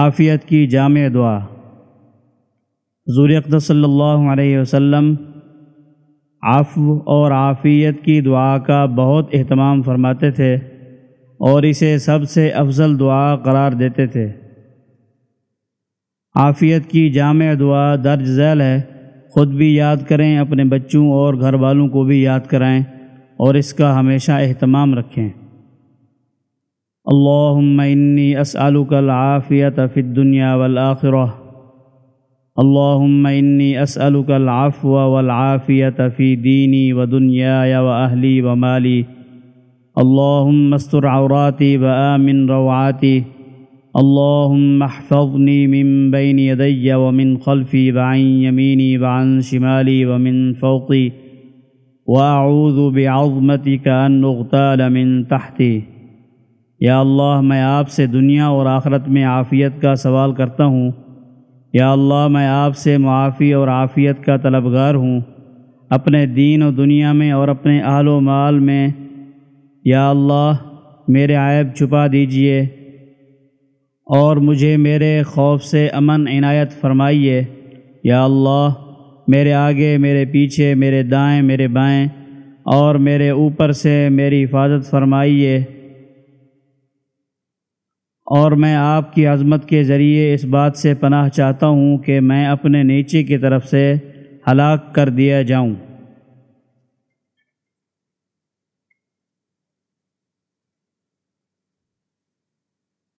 عافیت کی جامع دعا۔ حضور اقدس صلی اللہ علیہ وسلم عفو اور عافیت کی دعا کا بہت اہتمام فرماتے تھے اور اسے سب سے افضل دعا قرار دیتے تھے۔ عافیت کی جامع دعا درج ذیل ہے۔ خود بھی یاد کریں اپنے بچوں اور گھر والوں کو بھی یاد کرائیں اور اس کا ہمیشہ اہتمام رکھیں۔ اللهم إني أسألك العافية في الدنيا والآخرة. اللهم إني أسألك العفو والعافية في ديني ودنياي وأهلي ومالي. اللهم استر عوراتي وآمن روعاتي. اللهم احفظني من بين يدي ومن خلفي وعن يميني وعن شمالي ومن فوقي. وأعوذ بعظمتك أن أغتال من تحتي. یا اللہ میں آپ سے دنیا اور آخرت میں عافیت کا سوال کرتا ہوں۔ یا اللہ میں آپ سے معافی اور عافیت کا طلبگار ہوں۔ اپنے دین و دنیا میں اور اپنے اہل و مال میں۔ یا اللہ میرے عائب چھپا دیجیے اور مجھے میرے خوف سے امن عنایت فرمائیے۔ یا اللہ میرے آگے، میرے پیچھے، میرے دائیں، میرے بائیں اور میرے اوپر سے میری حفاظت فرمائیے۔ اور میں آپ کی عظمت کے ذریعے اس بات سے پناہ چاہتا ہوں کہ میں اپنے نیچے کی طرف سے ہلاک کر دیا جاؤں۔